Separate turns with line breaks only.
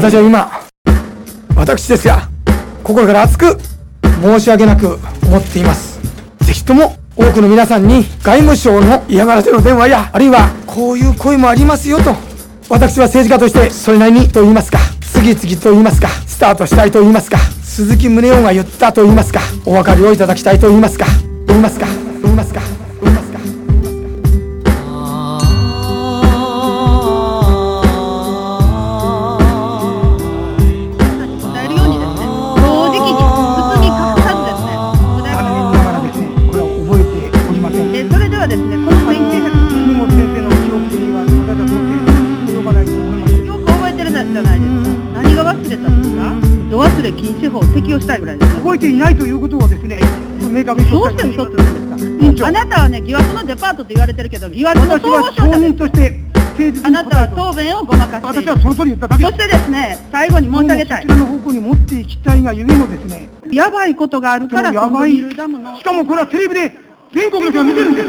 私は今私ですが心から熱く申し訳なく思っています。ぜひとも多くの皆さんに外務省の嫌がらせの電話やあるいはこういう声もありますよと私は政治家としてそれなりにと言いますか次々と言いますかスタートしたいと言いますか鈴木宗男が言ったと言いますかお分かりをいただきたいと言いますか言いますか言いますか。
ですね、
こ
の1900
杉本先生の記憶には、私は到底届かないと思います。
よく覚えてるじゃないですか。何が忘れたんですか度忘れ禁止法を適用したいぐらいです。
覚えていないということをですね、明確に
どうして嘘つくんですかあなたはね、疑惑のデパートと言われてるけど、疑惑の
私は証
総合商。
人として誠実に
あなたは
答
弁をごまかして
私はその通り言っただけ。
そしてですね、最後に申し上げたい
そち。らの方向に持っていきたいがゆえのですね、
やばいことがあるから、
やばいしかもこれはテレビで全国の人が見てるんです。